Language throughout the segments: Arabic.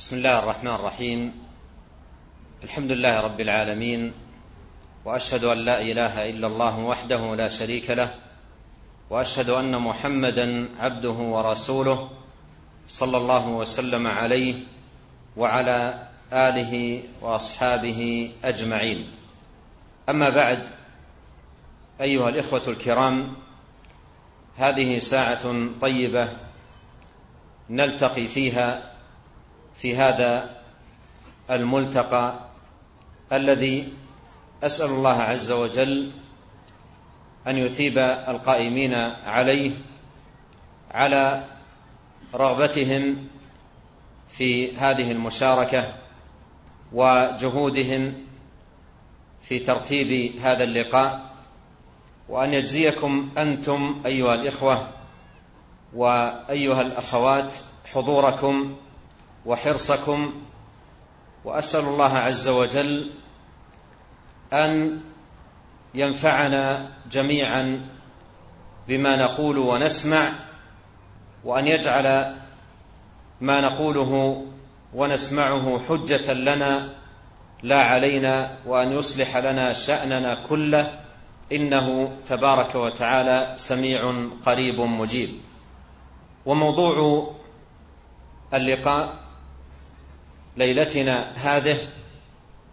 بسم الله الرحمن الرحيم. الحمد لله رب العالمين وأشهد أن لا إله إلا الله وحده لا شريك له وأشهد أن محمدا عبده ورسوله صلى الله وسلم عليه وعلى آله وأصحابه أجمعين. أما بعد أيها الإخوة الكرام هذه ساعة طيبة نلتقي فيها في هذا الملتقى الذي أسأل الله عز وجل أن يثيب القائمين عليه على رغبتهم في هذه المشاركة وجهودهم في ترتيب هذا اللقاء وأن يجزيكم أنتم أيها الإخوة وأيها الأخوات حضوركم وحرصكم وأسأل الله عز وجل أن ينفعنا جميعا بما نقول ونسمع وأن يجعل ما نقوله ونسمعه حجة لنا لا علينا وأن يصلح لنا شأننا كله. إنه تبارك وتعالى سميع قريب مجيب. وموضوع اللقاء ليلتنا هذه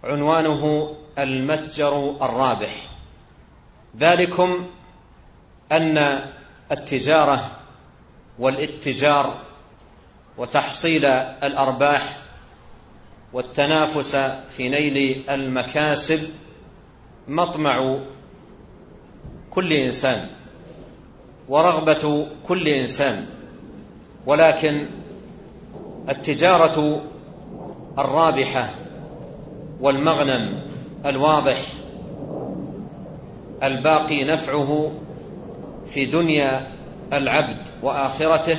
عنوانه المتجر الرابح. ذلكم أن التجارة والاتجار وتحصيل الأرباح والتنافس في نيل المكاسب مطمع كل إنسان ورغبة كل إنسان ولكن التجارة الرابحة والمغنم الواضح. الباقي نفعه في دنيا العبد وآخرته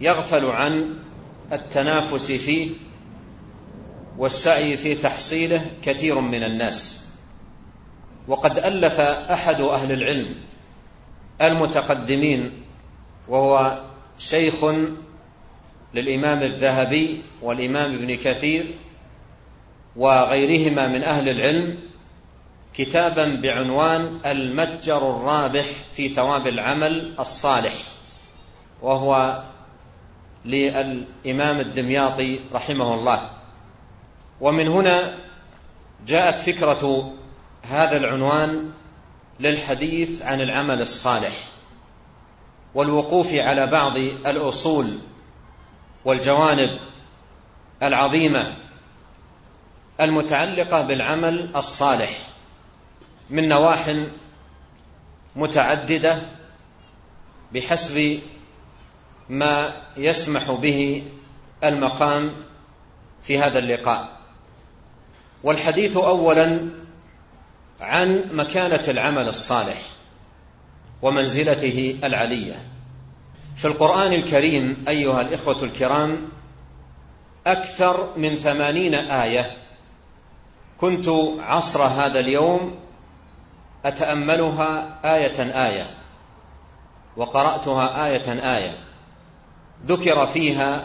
يغفل عن التنافس فيه والسعي في تحصيله كثير من الناس. وقد ألف أحد أهل العلم المتقدمين وهو شيخ للإمام الذهبي والإمام ابن كثير وغيرهما من أهل العلم كتابا بعنوان المتجر الرابح في ثواب العمل الصالح وهو للإمام الدمياطي رحمه الله. ومن هنا جاءت فكرة هذا العنوان للحديث عن العمل الصالح والوقوف على بعض الأصول والجوانب العظيمة المتعلقة بالعمل الصالح من نواح متعددة بحسب ما يسمح به المقام في هذا اللقاء. والحديث اولا عن مكانة العمل الصالح ومنزلته العلية. في القرآن الكريم أيها الإخوة الكرام أكثر من ثمانين آية. كنت عصر هذا اليوم أتأملها آية آية وقرأتها آية آية. ذكر فيها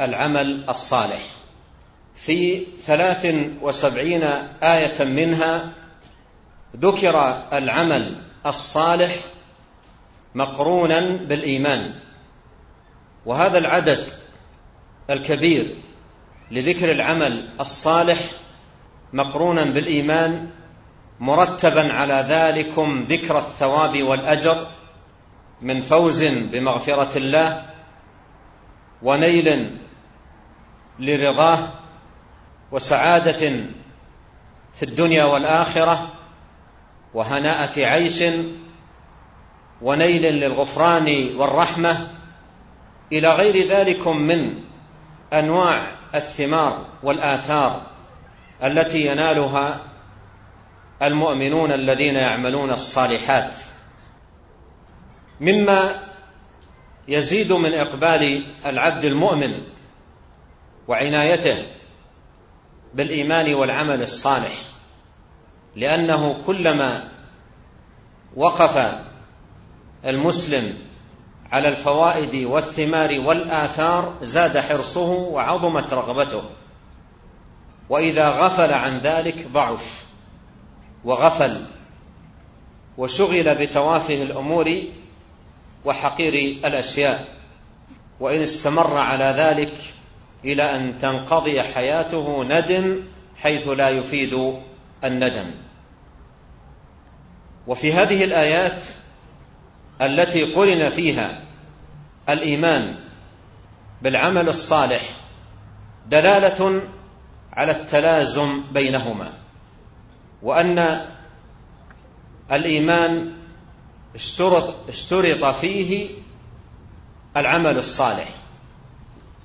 العمل الصالح. في ثلاث وسبعين آية منها ذكر العمل الصالح مقرونا بالإيمان. وهذا العدد الكبير لذكر العمل الصالح مقرونا بالإيمان مرتبا على ذلكم ذكر الثواب والأجر من فوز بمغفرة الله ونيل لرضاه وسعادة في الدنيا والآخرة وهناءة عيش ونيل للغفران والرحمة إلى غير ذلك من أنواع الثمار والآثار التي ينالها المؤمنون الذين يعملون الصالحات. مما يزيد من إقبال العبد المؤمن وعنايته بالإيمان والعمل الصالح لأنه كلما وقف المسلم على الفوائد والثمار والآثار زاد حرصه وعظمت رغبته وإذا غفل عن ذلك ضعف وغفل وشغل بتوافه الأمور وحقير الأشياء وإن استمر على ذلك إلى أن تنقضي حياته ندم حيث لا يفيد الندم. وفي هذه الآيات التي قرن فيها الإيمان بالعمل الصالح دلالة على التلازم بينهما وأن الإيمان اشترط, اشترط فيه العمل الصالح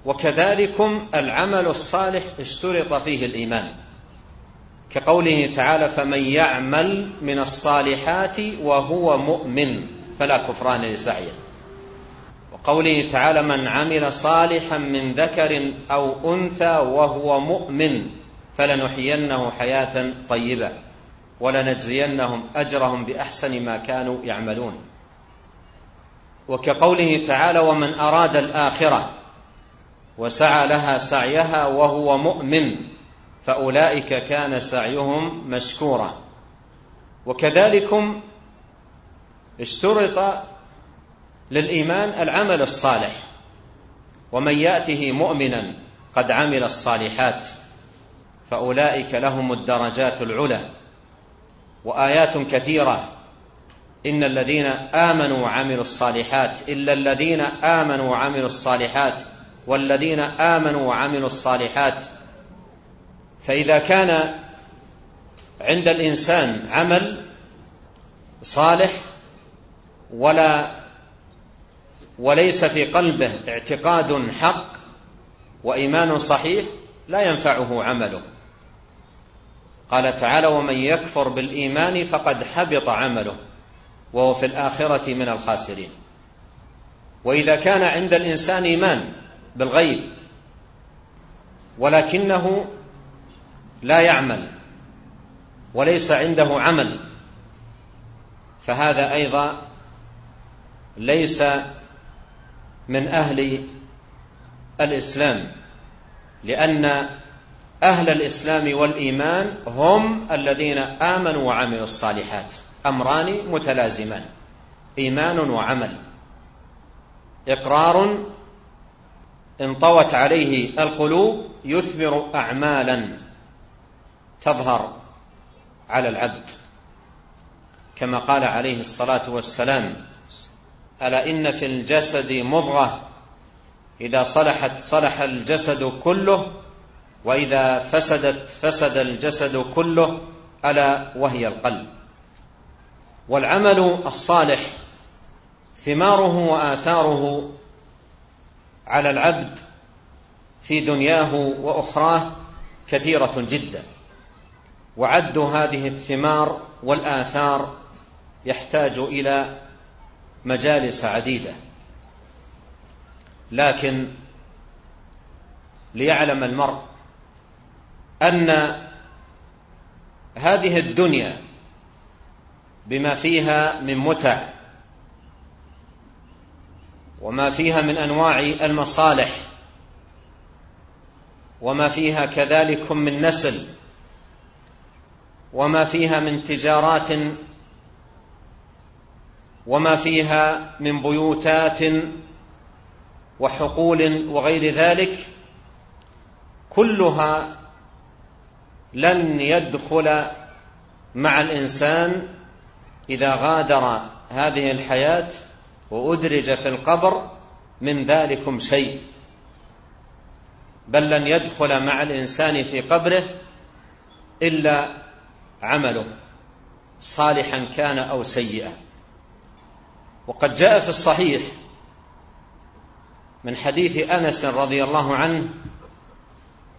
وكذلكم العمل الصالح اشترط فيه الإيمان. كقوله تعالى فمن يعمل من الصالحات وهو مؤمن فلا كفران لسعيه وقوله تعالى من عمل صالحا من ذكر أو أنثى وهو مؤمن فلنحيينه حياة طيبة ولنجزينهم أجرهم بأحسن ما كانوا يعملون. وكقوله تعالى ومن أراد الآخرة وسعى لها سعيها وهو مؤمن فأولئك كان سعيهم مشكورا. وكذلكم اشترط للإيمان العمل الصالح ومن يأته مؤمنا قد عمل الصالحات فأولئك لهم الدرجات العلى وآيات كثيرة. إن الذين آمنوا وعملوا الصالحات إلا الذين آمنوا وعملوا الصالحات والذين آمنوا وعملوا الصالحات فإذا كان عند الإنسان عمل صالح ولا وليس في قلبه اعتقاد حق وإيمان صحيح لا ينفعه عمله. قال تعالى ومن يكفر بالإيمان فقد حبط عمله وهو في الآخرة من الخاسرين. وإذا كان عند الإنسان إيمان بالغيب ولكنه لا يعمل وليس عنده عمل فهذا أيضا ليس من أهل الإسلام لأن أهل الإسلام والإيمان هم الذين آمنوا وعملوا الصالحات أمران متلازمان إيمان وعمل. إقرار انطوت عليه القلوب يثمر أعمالا تظهر على العبد. كما قال عليه الصلاة والسلام ألا إن في الجسد مضغة؟ إذا صلحت صلح الجسد كله وإذا فسدت فسد الجسد كله ألا وهي القلب. والعمل الصالح ثماره وآثاره على العبد في دنياه وأخراه كثيرة جدا. وعد هذه الثمار والآثار يحتاج إلى مجالس عديدة. لكن ليعلم المرء أن هذه الدنيا بما فيها من متع وما فيها من أنواع المصالح وما فيها كذلك من نسل وما فيها من تجارات وما فيها من بيوتات وحقول وغير ذلك كلها لن يدخل مع الإنسان إذا غادر هذه الحياة وأدرج في القبر من ذلكم شيء. بل لن يدخل مع الإنسان في قبره إلا عمله صالحا كان أو سيئا. وقد جاء في الصحيح من حديث أنس رضي الله عنه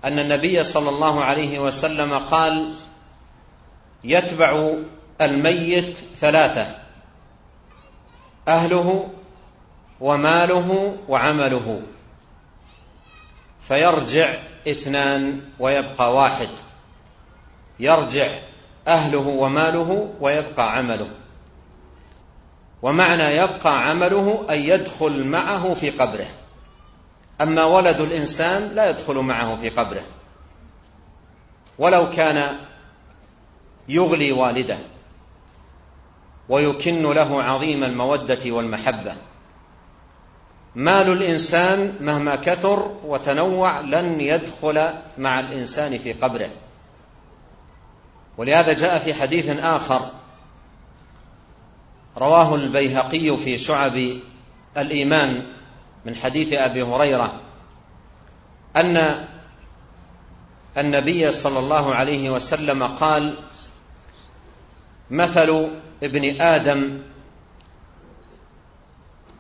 أن النبي صلى الله عليه وسلم قال يتبع الميت ثلاثة أهله وماله وعمله فيرجع اثنان ويبقى واحد يرجع أهله وماله ويبقى عمله. ومعنى يبقى عمله أن يدخل معه في قبره. أما ولد الإنسان لا يدخل معه في قبره. ولو كان يغلي والده ويكن له عظيم المودة والمحبة. مال الإنسان مهما كثر وتنوع لن يدخل مع الإنسان في قبره. ولهذا جاء في حديث آخر رواه البيهقي في شعب الإيمان من حديث أبي هريرة أن النبي صلى الله عليه وسلم قال مثل ابن آدم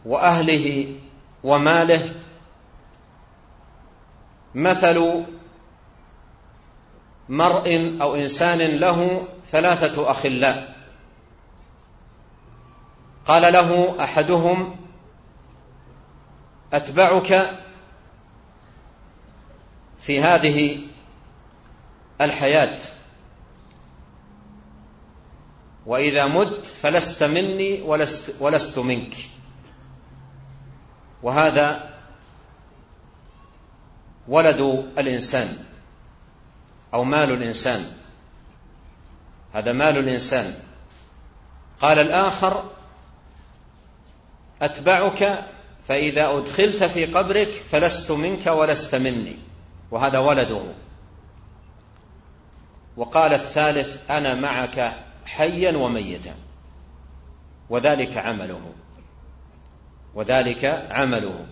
وأهله وماله مثل مرء أو إنسان له ثلاثة أخلاء. قال له أحدهم أتبعك في هذه الحياة. وإذا مت فلست مني ولست, ولست منك. وهذا ولد الإنسان أو مال الإنسان. هذا مال الإنسان. قال الآخر أتبعك فإذا أدخلت في قبرك فلست منك ولست مني. وهذا ولده. وقال الثالث أنا معك حيا وميتا. وذلك عمله. وذلك عمله.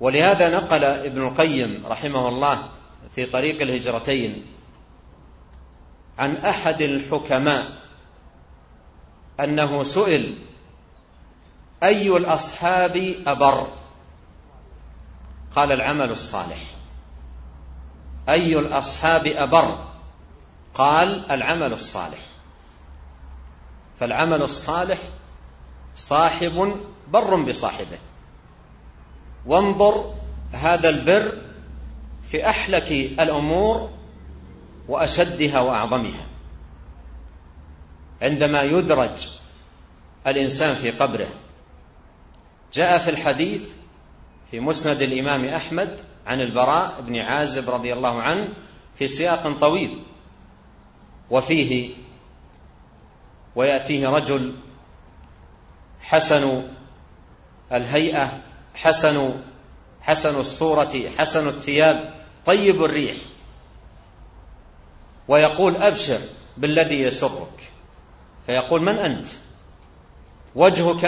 ولهذا نقل ابن القيم رحمه الله في طريق الهجرتين عن أحد الحكماء أنه سئل أي الأصحاب أبر؟ قال العمل الصالح. أي الأصحاب أبر؟ قال العمل الصالح. فالعمل الصالح صاحب بر بصاحبه. وانظر هذا البر في أحلك الأمور وأشدها وأعظمها. عندما يدرج الإنسان في قبره جاء في الحديث في مسند الإمام أحمد عن البراء بن عازب رضي الله عنه في سياق طويل وفيه ويأتيه رجل حسن الهيئة حسن حسن الصورة حسن الثياب طيب الريح ويقول أبشر بالذي يسرك فيقول من أنت؟ وجهك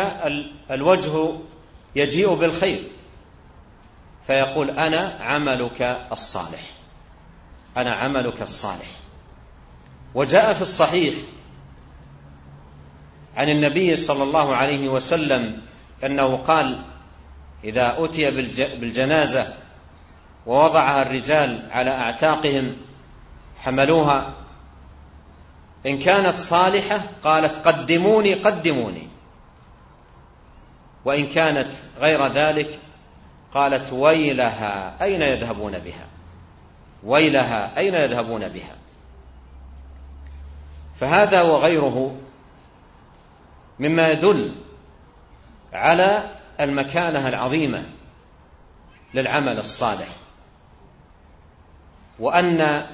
الوجه يجيء بالخير. فيقول أنا عملك الصالح. أنا عملك الصالح. وجاء في الصحيح عن النبي صلى الله عليه وسلم أنه قال إذا أتي بالجنازة ووضعها الرجال على أعتاقهم حملوها. إن كانت صالحة قالت قدموني قدموني. وإن كانت غير ذلك قالت ويلها أين يذهبون بها؟ ويلها أين يذهبون بها؟ فهذا وغيره مما يدل على المكانة العظيمة للعمل الصالح وأن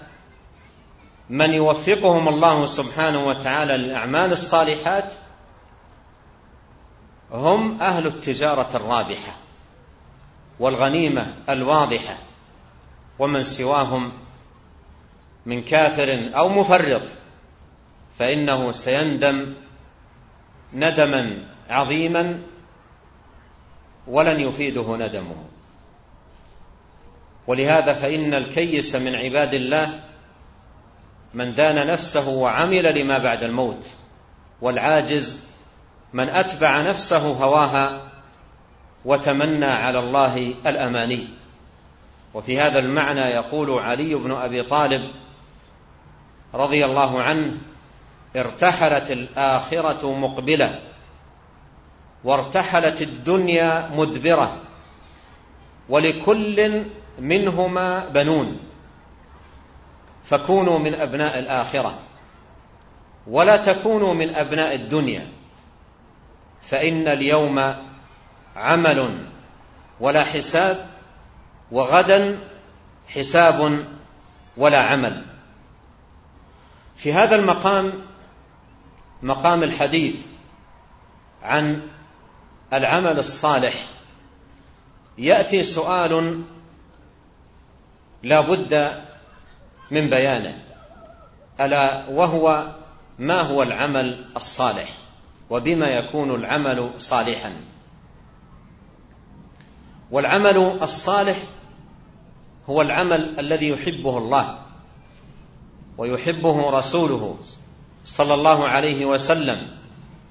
من يوفقهم الله سبحانه وتعالى للأعمال الصالحات هم أهل التجارة الرابحة والغنيمة الواضحة ومن سواهم من كافر أو مفرط فإنه سيندم ندما عظيما ولن يفيده ندمه. ولهذا فإن الكيس من عباد الله من دان نفسه وعمل لما بعد الموت والعاجز من أتبع نفسه هواها وتمنى على الله الأماني. وفي هذا المعنى يقول علي بن أبي طالب رضي الله عنه ارتحلت الآخرة مقبلة وارتحلت الدنيا مدبرة ولكل منهما بنون فكونوا من أبناء الآخرة ولا تكونوا من أبناء الدنيا. فإن اليوم عمل ولا حساب وغدا حساب ولا عمل. في هذا المقام مقام الحديث عن العمل الصالح يأتي سؤال لا بد من بيانه ألا وهو ما هو العمل الصالح؟ وبما يكون العمل صالحا. والعمل الصالح هو العمل الذي يحبه الله ويحبه رسوله صلى الله عليه وسلم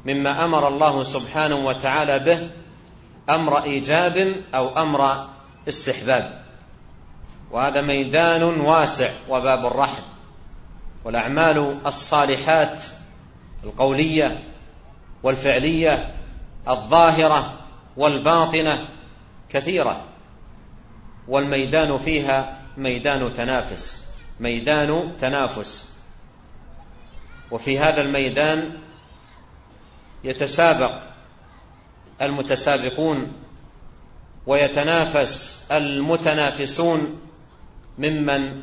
مما أمر الله سبحانه وتعالى به أمر إيجاب أو أمر استحباب. وهذا ميدان واسع وباب الرحم. والأعمال الصالحات القولية والفعلية الظاهرة والباطنة كثيرة. والميدان فيها ميدان تنافس ميدان تنافس. وفي هذا الميدان يتسابق المتسابقون ويتنافس المتنافسون ممن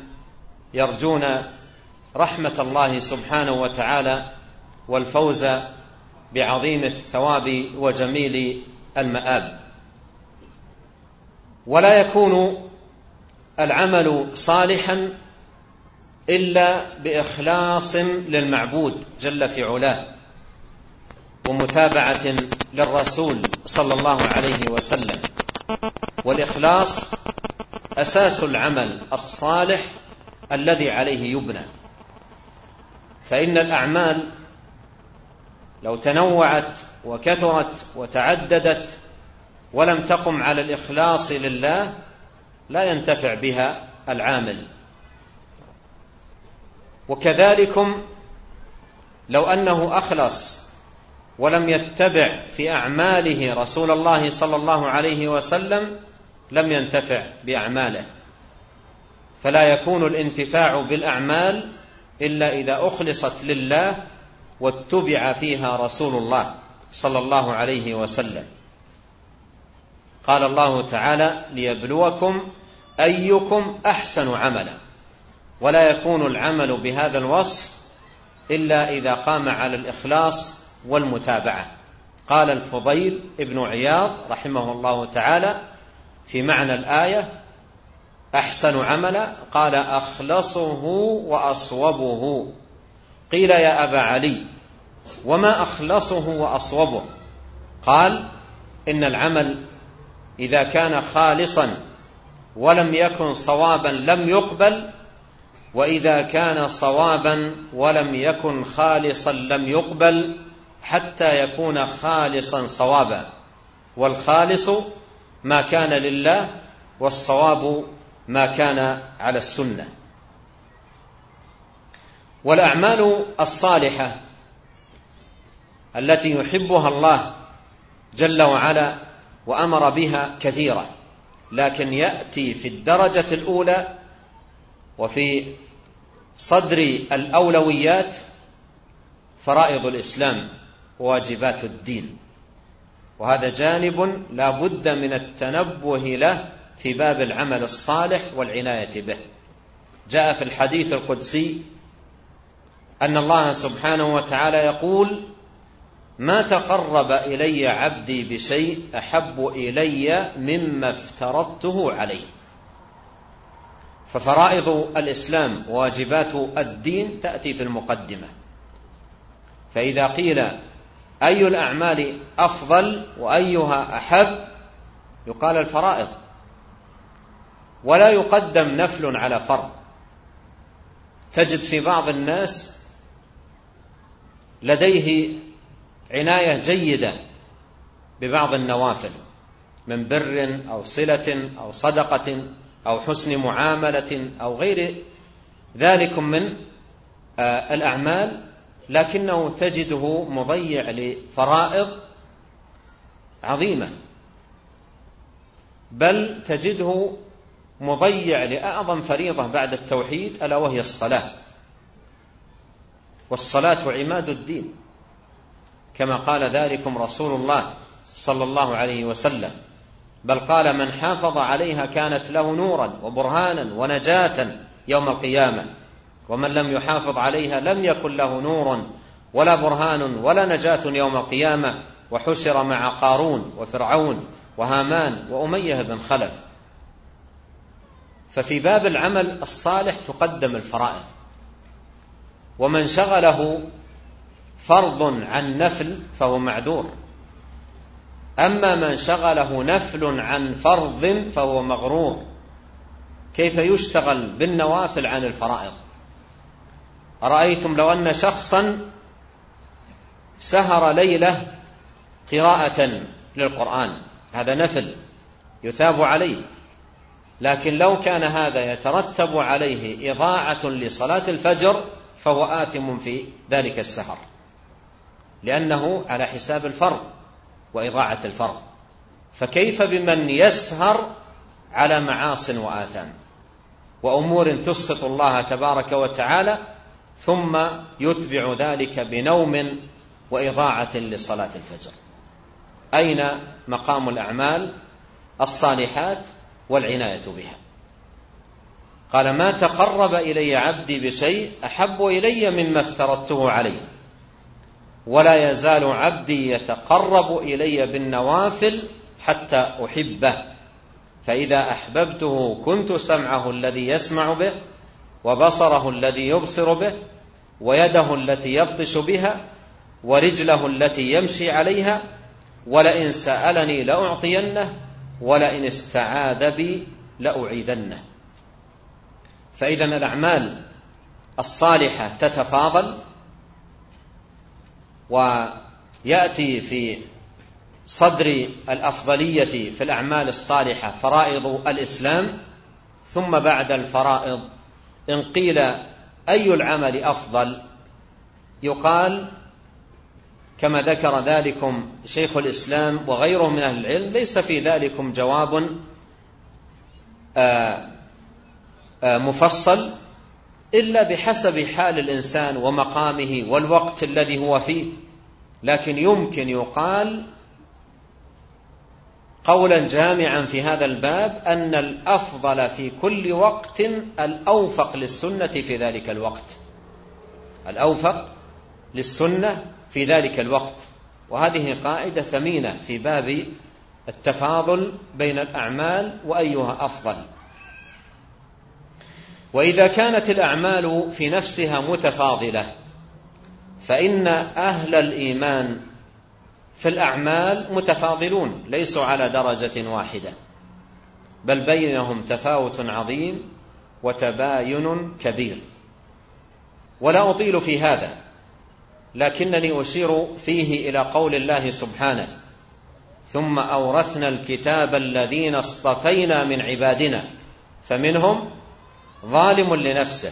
يرجون رحمة الله سبحانه وتعالى والفوز بعظيم الثواب وجميل المآب. ولا يكون العمل صالحا إلا بإخلاص للمعبود جل في علاه ومتابعة للرسول صلى الله عليه وسلم. والإخلاص أساس العمل الصالح الذي عليه يبنى. فإن الأعمال لو تنوعت وكثرت وتعددت ولم تقم على الإخلاص لله لا ينتفع بها العامل. وكذلكم لو أنه أخلص ولم يتبع في أعماله رسول الله صلى الله عليه وسلم لم ينتفع بأعماله. فلا يكون الانتفاع بالأعمال إلا إذا أخلصت لله واتبع فيها رسول الله صلى الله عليه وسلم. قال الله تعالى ليبلوكم أيكم أحسن عملا. ولا يكون العمل بهذا الوصف إلا إذا قام على الإخلاص والمتابعة. قال الفضيل ابن عياض رحمه الله تعالى في معنى الآية أحسن عملا. قال أخلصه وأصوبه. قيل يا أبا علي وما أخلصه وأصوبه؟ قال إن العمل إذا كان خالصا ولم يكن صوابا لم يقبل وإذا كان صوابا ولم يكن خالصا لم يقبل حتى يكون خالصا صوابا. والخالص ما كان لله والصواب ما كان على السنة. والأعمال الصالحة التي يحبها الله جل وعلا وأمر بها كثيرة. لكن يأتي في الدرجة الأولى وفي صدر الأولويات فرائض الإسلام وواجبات الدين. وهذا جانب لا بد من التنبه له في باب العمل الصالح والعناية به. جاء في الحديث القدسي أن الله سبحانه وتعالى يقول ما تقرب إلي عبدي بشيء أحب إلي مما افترضته عليه. ففرائض الإسلام وواجبات الدين تأتي في المقدمة. فإذا قيل أي الأعمال أفضل وأيها أحب؟ يقال الفرائض. ولا يقدم نفل على فرض. تجد في بعض الناس لديه عناية جيدة ببعض النوافل من بر أو صلة أو صدقة أو حسن معاملة أو غير ذلك من آه، الأعمال لكنه تجده مضيع لفرائض عظيمة بل تجده مضيع لأعظم فريضة بعد التوحيد ألا وهي الصلاة. والصلاة عماد الدين كما قال ذلكم رسول الله صلى الله عليه وسلم بل قال من حافظ عليها كانت له نورا وبرهانا ونجاة يوم القيامة ومن لم يحافظ عليها لم يكن له نور ولا برهان ولا نجاة يوم القيامة وحشر مع قارون وفرعون وهامان وأمية بن خلف. ففي باب العمل الصالح تقدم الفرائض. ومن شغله فرض عن نفل فهو معذور. أما من شغله نفل عن فرض فهو مغرور. كيف يشتغل بالنوافل عن الفرائض؟ أرأيتم لو أن شخصا سهر ليلة قراءة للقرآن هذا نفل يثاب عليه لكن لو كان هذا يترتب عليه إضاعة لصلاة الفجر فهو آثم في ذلك السهر. لأنه على حساب الفرض وإضاعة الفرض. فكيف بمن يسهر على معاص وآثام؟ وأمور تسخط الله تبارك وتعالى ثم يتبع ذلك بنوم وإضاعة لصلاة الفجر. أين مقام الأعمال؟ الصالحات والعناية بها. قال ما تقرب إلي عبدي بشيء أحب إلي مما افترضته عليه. ولا يزال عبدي يتقرب إلي بالنوافل حتى أحبه. فإذا أحببته كنت سمعه الذي يسمع به وبصره الذي يبصر به ويده التي يبطش بها ورجله التي يمشي عليها ولئن سألني لأعطينه ولئن استعاذ بي لأعيذنه. فإذا الأعمال الصالحة تتفاضل ويأتي في صدر الأفضلية في الأعمال الصالحة فرائض الإسلام ثم بعد الفرائض إن قيل أي العمل أفضل؟ يقال كما ذكر ذلكم شيخ الإسلام وغيره من أهل العلم ليس في ذلكم جواب آه، مفصل إلا بحسب حال الإنسان ومقامه والوقت الذي هو فيه. لكن يمكن يقال قولا جامعا في هذا الباب أن الأفضل في كل وقت الأوفق للسنة في ذلك الوقت. الأوفق للسنة في ذلك الوقت. وهذه قاعدة ثمينة في باب التفاضل بين الأعمال وأيها أفضل. وإذا كانت الأعمال في نفسها متفاضلة فإن أهل الإيمان في الأعمال متفاضلون ليسوا على درجة واحدة بل بينهم تفاوت عظيم وتباين كبير. ولا أطيل في هذا لكنني أشير فيه إلى قول الله سبحانه ثم أورثنا الكتاب الذين اصطفينا من عبادنا فمنهم ظالم لنفسه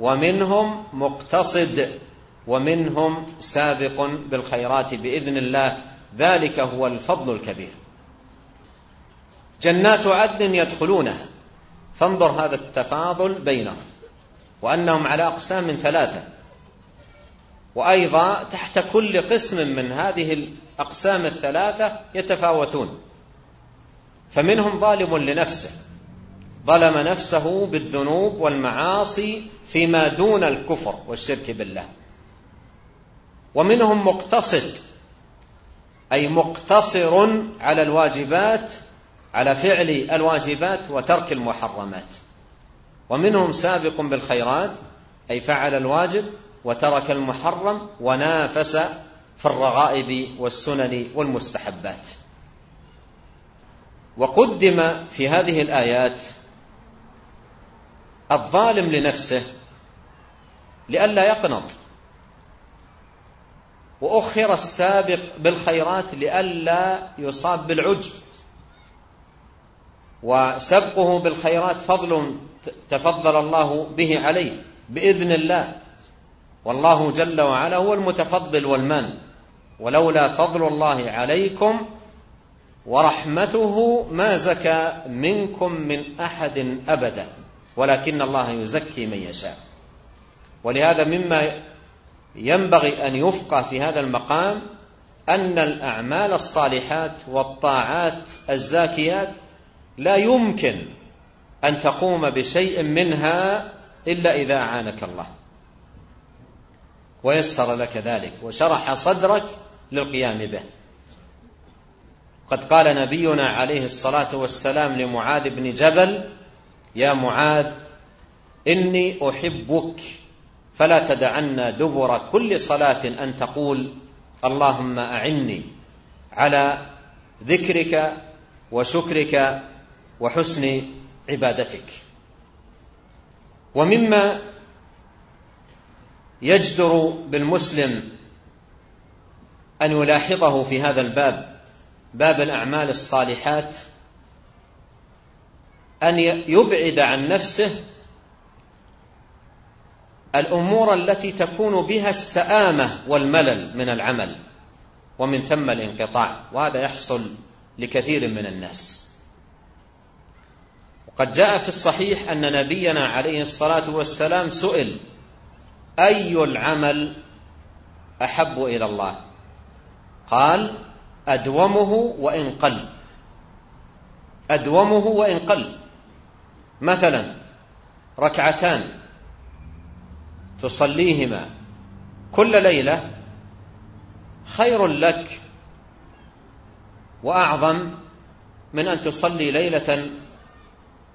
ومنهم مقتصد ومنهم سابق بالخيرات بإذن الله ذلك هو الفضل الكبير. جنات عدن يدخلونها فانظر هذا التفاضل بينهم وأنهم على أقسام من ثلاثة. وأيضا تحت كل قسم من هذه الأقسام الثلاثة يتفاوتون فمنهم ظالم لنفسه ظلم نفسه بالذنوب والمعاصي فيما دون الكفر والشرك بالله. ومنهم مقتصد أي مقتصر على الواجبات على فعل الواجبات وترك المحرمات. ومنهم سابق بالخيرات أي فعل الواجب وترك المحرم ونافس في الرغائب والسنن والمستحبات. وقدم في هذه الآيات الظالم لنفسه لئلا يقنط. وأخر السابق بالخيرات لئلا يصاب بالعجب. وسبقه بالخيرات فضل تفضل الله به عليه بإذن الله. والله جل وعلا هو المتفضل والمان ولولا فضل الله عليكم ورحمته ما زكى منكم من أحد أبدا. ولكن الله يزكي من يشاء. ولهذا مما ينبغي أن يفقه في هذا المقام أن الأعمال الصالحات والطاعات الزاكيات لا يمكن أن تقوم بشيء منها إلا إذا أعانك الله. ويسر لك ذلك وشرح صدرك للقيام به. قد قال نبينا عليه الصلاة والسلام لمعاذ بن جبل يا معاذ إني أحبك فلا تدعنا دبر كل صلاة أن تقول اللهم أعني على ذكرك وشكرك وحسن عبادتك. ومما يجدر بالمسلم أن يلاحظه في هذا الباب باب الأعمال الصالحات أن يبعد عن نفسه الأمور التي تكون بها السآمة والملل من العمل ومن ثم الانقطاع وهذا يحصل لكثير من الناس. وقد جاء في الصحيح أن نبينا عليه الصلاة والسلام سئل أي العمل أحب إلى الله؟ قال أدومه وإن قل. أدومه وإن قل. مثلا ركعتان تصليهما كل ليلة خير لك وأعظم من أن تصلي ليلة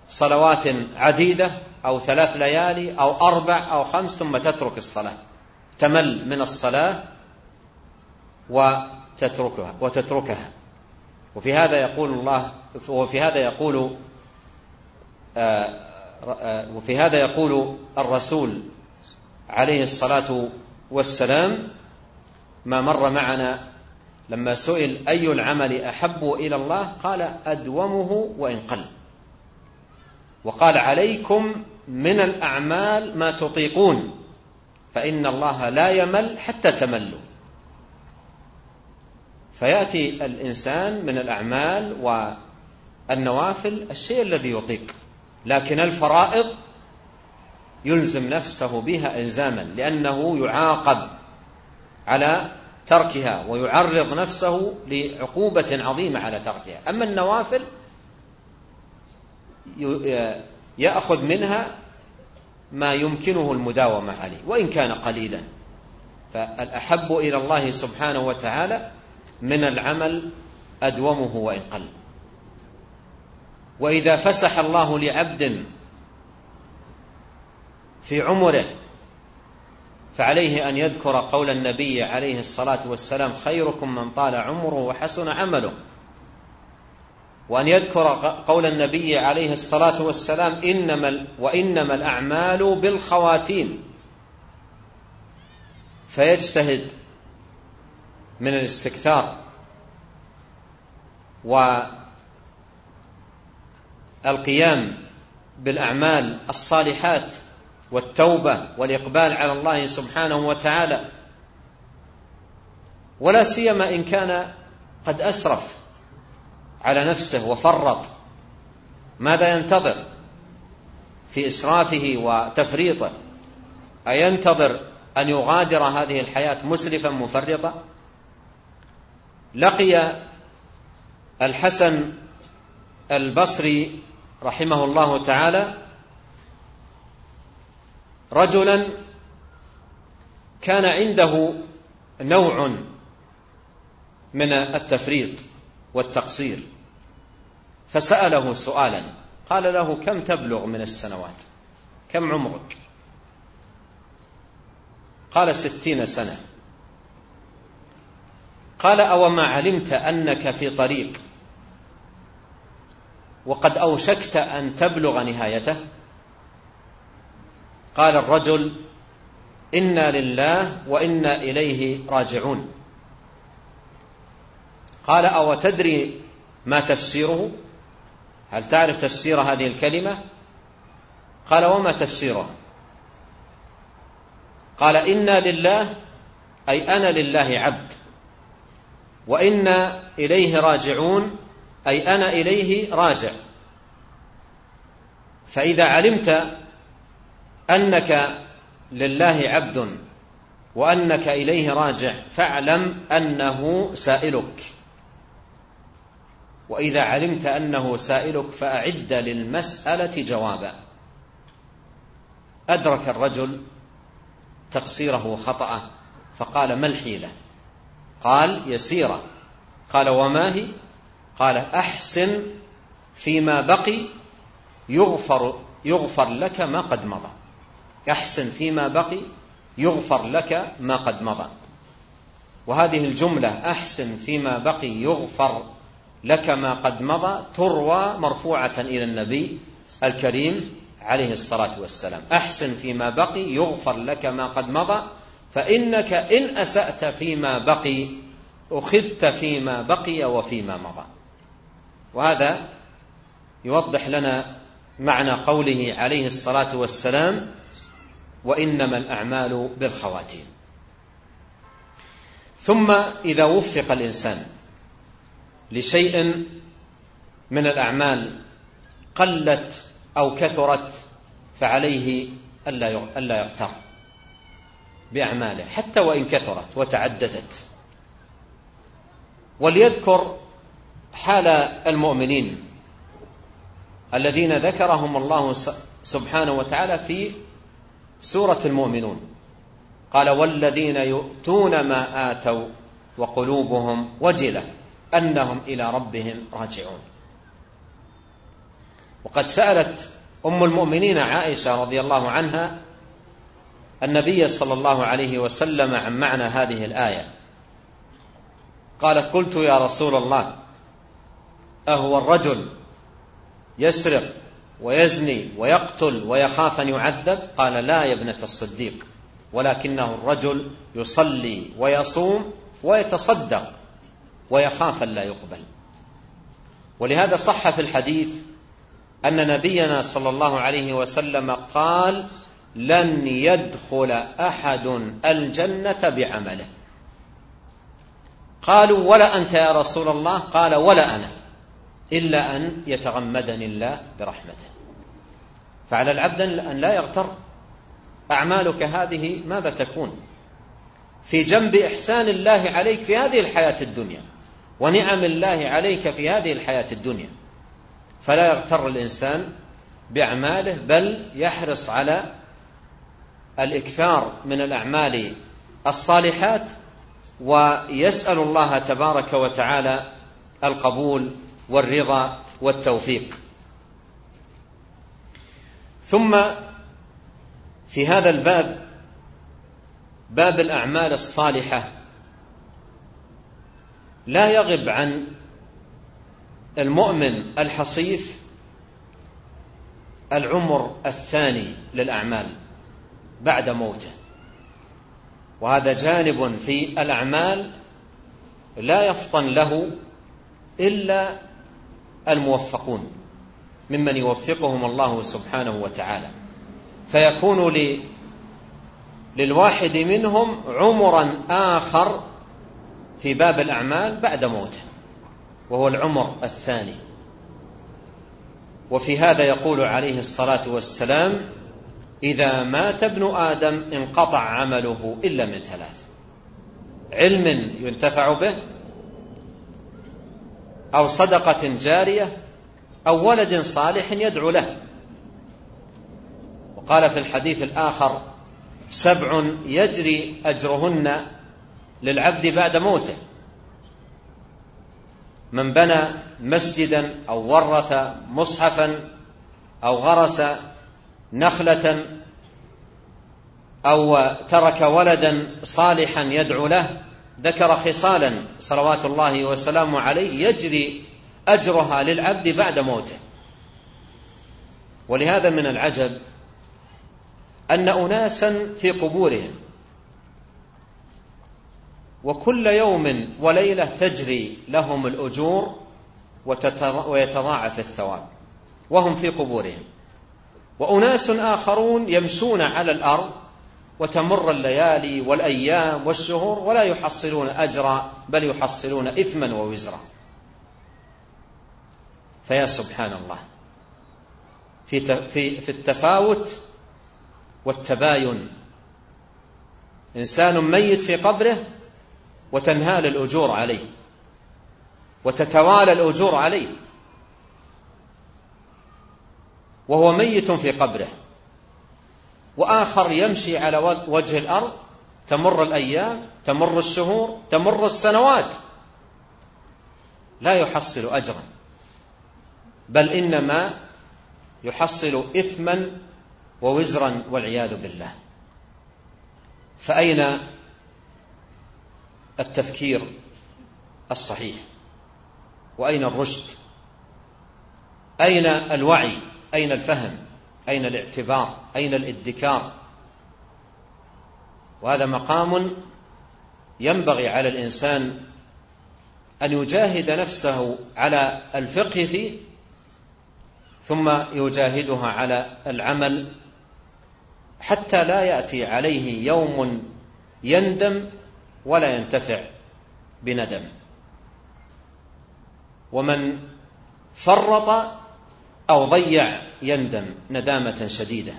صلوات عديدة أو ثلاث ليالي أو أربع أو خمس ثم تترك الصلاة. تمل من الصلاة وتتركها وتتركها. وفي هذا يقول الله وفي هذا يقول وفي هذا يقول الرسول عليه الصلاة والسلام ما مر معنا لما سئل أي العمل أحب إلى الله؟ قال أدومه وإن قل. وقال عليكم من الأعمال ما تطيقون فإن الله لا يمل حتى تملوا. فيأتي الإنسان من الأعمال والنوافل الشيء الذي يطيق. لكن الفرائض يلزم نفسه بها إلزاما لأنه يعاقب على تركها ويعرض نفسه لعقوبة عظيمة على تركها. أما النوافل يأخذ منها ما يمكنه المداومة عليه وإن كان قليلا. فالأحب إلى الله سبحانه وتعالى من العمل أدومه وإن قل. وإذا فسح الله لعبد في عمره فعليه أن يذكر قول النبي عليه الصلاة والسلام خيركم من طال عمره وحسن عمله. وأن يذكر قول النبي عليه الصلاة والسلام إنما وإنما الأعمال بالخواتيم. فيجتهد من الاستكثار. والقيام بالأعمال الصالحات والتوبة والإقبال على الله سبحانه وتعالى. ولا سيما إن كان قد أسرف على نفسه وفرط ماذا ينتظر في إسرافه وتفريطه؟ أينتظر أن يغادر هذه الحياة مسرفا مفرطا؟ لقي الحسن البصري رحمه الله تعالى رجلا كان عنده نوع من التفريط والتقصير فسأله سؤالا قال له كم تبلغ من السنوات؟ كم عمرك؟ قال ستين سنة. قال أو ما علمت أنك في طريق وقد أوشكت أن تبلغ نهايته. قال الرجل إنا لله وإنا إليه راجعون. قال أو تدري ما تفسيره؟ هل تعرف تفسير هذه الكلمة؟ قال وما تفسيرها قال إنا لله أي أنا لله عبد وإنا إليه راجعون. أي أنا إليه راجع. فإذا علمت أنك لله عبد وأنك إليه راجع فاعلم أنه سائلك. وإذا علمت أنه سائلك فأعد للمسألة جوابا. أدرك الرجل تقصيره خطأه فقال ما الحيلة؟ قال يسيرة. قال وما هي؟ قال أحسن فيما بقي يغفر يغفر لك ما قد مضى. أحسن فيما بقي يغفر لك ما قد مضى. وهذه الجملة أحسن فيما بقي يغفر لك ما قد مضى تروى مرفوعة إلى النبي الكريم عليه الصلاة والسلام. أحسن فيما بقي يغفر لك ما قد مضى فإنك إن أسأت فيما بقي أخذت فيما بقي وفيما مضى. وهذا يوضح لنا معنى قوله عليه الصلاة والسلام وإنما الأعمال بالخواتيم. ثم إذا وفق الإنسان لشيء من الأعمال قلت أو كثرت فعليه ألا يغتر بأعماله حتى وإن كثرت وتعددت. وليذكر حال المؤمنين الذين ذكرهم الله سبحانه وتعالى في سورة المؤمنون. قال والذين يؤتون ما آتوا وقلوبهم وجلة أنهم إلى ربهم راجعون. وقد سألت أم المؤمنين عائشة رضي الله عنها النبي صلى الله عليه وسلم عن معنى هذه الآية. قالت قلت يا رسول الله أهو الرجل يسرق ويزني ويقتل ويخاف أن يعذب؟ قال لا يا ابنة الصديق ولكنه الرجل يصلي ويصوم ويتصدق ويخاف أن لا يقبل. ولهذا صح في الحديث أن نبينا صلى الله عليه وسلم قال لن يدخل أحد الجنة بعمله قالوا ولا أنت يا رسول الله؟ قال ولا أنا إلا أن يتغمدني الله برحمته. فعلى العبد أن لا يغتر. أعمالك هذه ماذا تكون؟ في جنب إحسان الله عليك في هذه الحياة الدنيا ونعم الله عليك في هذه الحياة الدنيا. فلا يغتر الإنسان بأعماله بل يحرص على الإكثار من الأعمال الصالحات ويسأل الله تبارك وتعالى القبول والرضا والتوفيق. ثم في هذا الباب باب الأعمال الصالحة. لا يغب عن المؤمن الحصيف العمر الثاني للأعمال بعد موته. وهذا جانب في الأعمال لا يفطن له إلا الموفقون ممن يوفقهم الله سبحانه وتعالى. فيكون للواحد منهم عمرا آخر في باب الأعمال بعد موته وهو العمر الثاني. وفي هذا يقول عليه الصلاة والسلام إذا مات ابن آدم انقطع عمله إلا من ثلاث. علم ينتفع به أو صدقة جارية أو ولد صالح يدعو له. وقال في الحديث الآخر سبع يجري أجرهن للعبد بعد موته. من بنى مسجدا أو ورث مصحفا أو غرس نخلة أو ترك ولدا صالحا يدعو له ذكر خصالا صلوات الله وسلامه عليه يجري أجرها للعبد بعد موته. ولهذا من العجب أن أناسا في قبورهم وكل يوم وليلة تجري لهم الأجور ويتضاعف الثواب وهم في قبورهم. وأناس آخرون يمشون على الأرض وتمر الليالي والأيام والشهور ولا يحصلون أجرا بل يحصلون إثما ووزرا. فيا سبحان الله في في التفاوت والتباين. إنسان ميت في قبره وتنهال الأجور عليه وتتوالى الأجور عليه وهو ميت في قبره. وآخر يمشي على وجه الأرض تمر الأيام تمر الشهور تمر السنوات. لا يحصل أجرا بل إنما يحصل إثما ووزرا والعياذ بالله. فأين التفكير الصحيح؟ وأين الرشد؟ أين الوعي؟ أين الفهم؟ أين الاعتبار؟ أين الادكار؟ وهذا مقام ينبغي على الإنسان أن يجاهد نفسه على الفقه فيه ثم يجاهدها على العمل حتى لا يأتي عليه يوم يندم ولا ينتفع بندم. ومن فرط أو ضيع يندم ندامة شديدة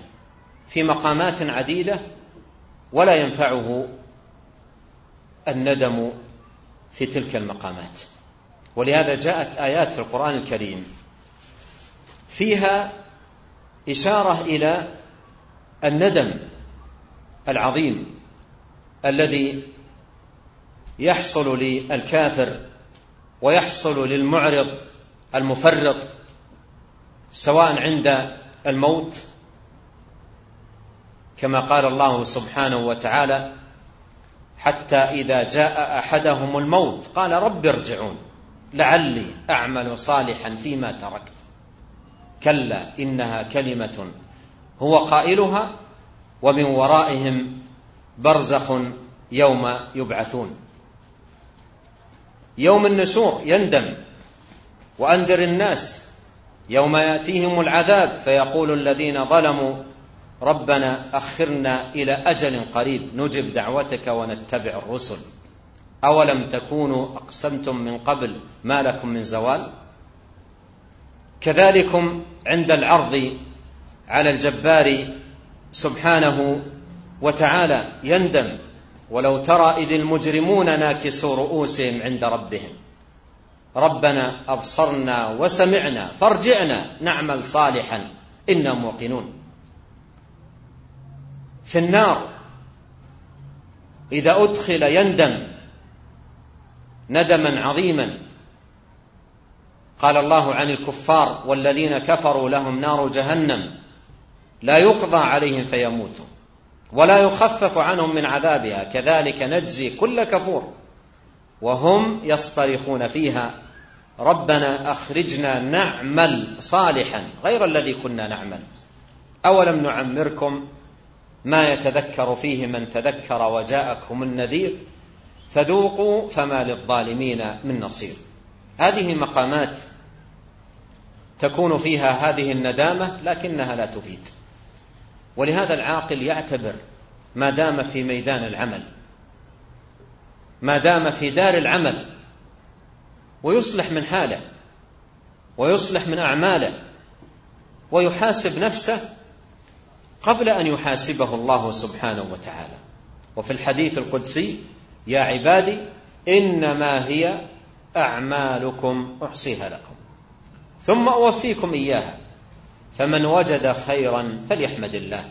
في مقامات عديدة ولا ينفعه الندم في تلك المقامات. ولهذا جاءت آيات في القرآن الكريم فيها إشارة إلى الندم العظيم الذي يحصل للكافر ويحصل للمعرض المفرط سواء عند الموت كما قال الله سبحانه وتعالى حتى إذا جاء أحدهم الموت قال رب ارجعون لعلي أعمل صالحا فيما تركت. كلا إنها كلمة هو قائلها ومن ورائهم برزخ يوم يبعثون. يوم النشور يندم وأنذر الناس يوم يأتيهم العذاب فيقول الذين ظلموا ربنا أخرنا إلى أجل قريب نجب دعوتك ونتبع الرسل. أولم تكونوا أقسمتم من قبل ما لكم من زوال؟ كذلكم عند العرض على الجبار سبحانه وتعالى يندم ولو ترى إذ المجرمون ناكسوا رؤوسهم عند ربهم. ربنا أبصرنا وسمعنا فارجعنا نعمل صالحا إنا موقنون. في النار إذا أدخل يندم ندما عظيما قال الله عن الكفار والذين كفروا لهم نار جهنم لا يقضى عليهم فيموتوا ولا يخفف عنهم من عذابها كذلك نجزي كل كفور. وهم يصطرخون فيها. ربنا أخرجنا نعمل صالحا غير الذي كنا نعمل. أولم نعمركم ما يتذكر فيه من تذكر وجاءكم النذير؟ فذوقوا فما للظالمين من نصير. هذه مقامات تكون فيها هذه الندامة لكنها لا تفيد. ولهذا العاقل يعتبر ما دام في ميدان العمل ما دام في دار العمل ويصلح من حاله ويصلح من أعماله ويحاسب نفسه قبل أن يحاسبه الله سبحانه وتعالى. وفي الحديث القدسي يا عبادي إنما هي أعمالكم أحصيها لكم. ثم أوفيكم إياها فمن وجد خيرا فليحمد الله.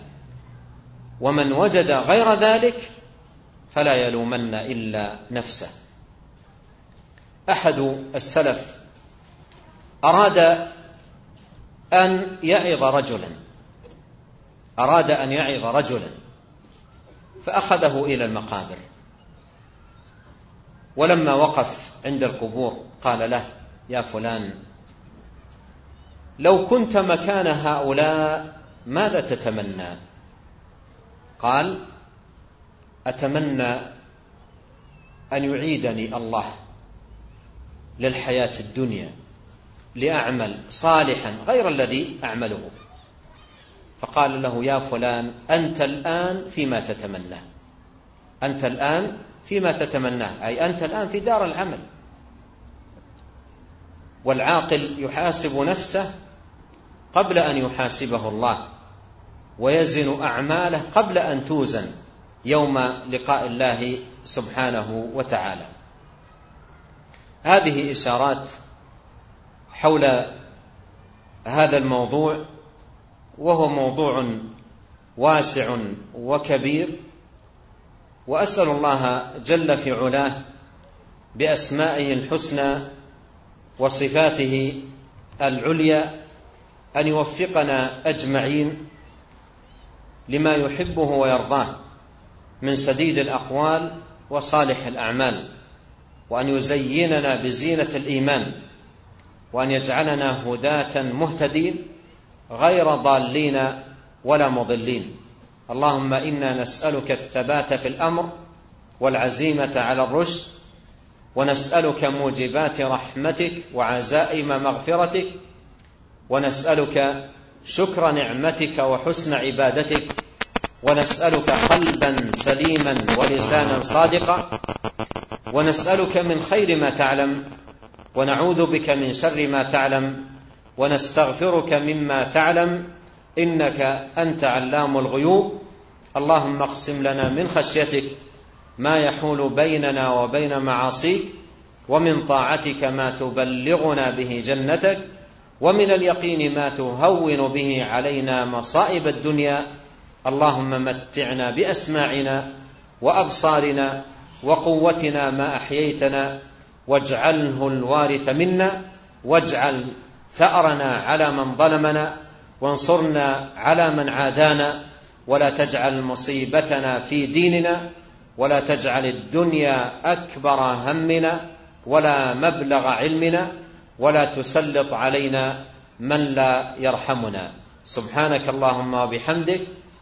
ومن وجد غير ذلك فلا يلومن إلا نفسه. أحد السلف أراد أن يعظ رجلا. أراد أن يعظ رجلا. فأخذه إلى المقابر. ولما وقف عند القبور قال له يا فلان لو كنت مكان هؤلاء ماذا تتمنى؟ قال أتمنى أن يعيدني الله للحياة الدنيا لأعمل صالحا غير الذي أعمله. فقال له يا فلان أنت الآن فيما تتمناه. أنت الآن فيما تتمناه أي أنت الآن في دار العمل. والعاقل يحاسب نفسه قبل أن يحاسبه الله ويزن أعماله قبل أن توزن. يوم لقاء الله سبحانه وتعالى. هذه إشارات حول هذا الموضوع وهو موضوع واسع وكبير وأسأل الله جل في علاه بأسمائه الحسنى وصفاته العليا أن يوفقنا أجمعين لما يحبه ويرضاه. من سديد الأقوال وصالح الأعمال وأن يزيننا بزينة الإيمان وأن يجعلنا هداة مهتدين غير ضالين ولا مضلين. اللهم إنا نسألك الثبات في الأمر والعزيمة على الرشد ونسألك موجبات رحمتك وعزائم مغفرتك ونسألك شكر نعمتك وحسن عبادتك ونسألك قلبا سليما ولسانا صادقا ونسألك من خير ما تعلم ونعوذ بك من شر ما تعلم ونستغفرك مما تعلم إنك أنت علام الغيوب. اللهم اقسم لنا من خشيتك ما يحول بيننا وبين معاصيك ومن طاعتك ما تبلغنا به جنتك ومن اليقين ما تهون به علينا مصائب الدنيا. اللهم متعنا بأسماعنا وأبصارنا وقوتنا ما أحييتنا واجعله الوارث منا واجعل ثأرنا على من ظلمنا وانصرنا على من عادانا ولا تجعل مصيبتنا في ديننا ولا تجعل الدنيا أكبر همنا ولا مبلغ علمنا ولا تسلط علينا من لا يرحمنا. سبحانك اللهم وبحمدك